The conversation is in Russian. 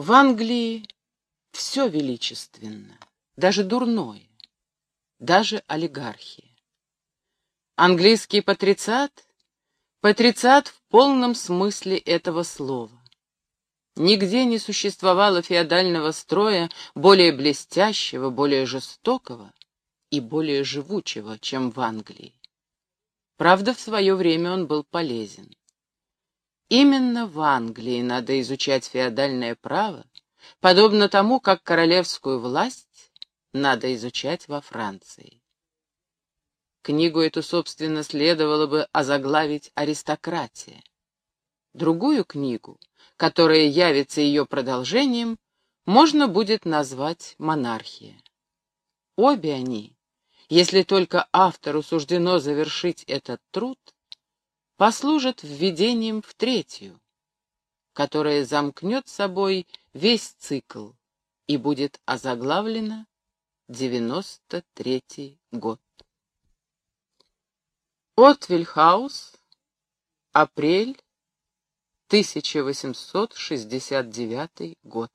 В Англии все величественно, даже дурное, даже олигархия. Английский патрициат — патрициат в полном смысле этого слова. Нигде не существовало феодального строя более блестящего, более жестокого и более живучего, чем в Англии. Правда, в свое время он был полезен. Именно в Англии надо изучать феодальное право, подобно тому, как королевскую власть надо изучать во Франции. Книгу эту, собственно, следовало бы озаглавить «Аристократия». Другую книгу, которая явится ее продолжением, можно будет назвать «Монархия». Обе они, если только автору суждено завершить этот труд, послужит введением в третью, которая замкнет собой весь цикл и будет озаглавлена «Девяносто третий год». Отвильхаус, апрель 1869 год.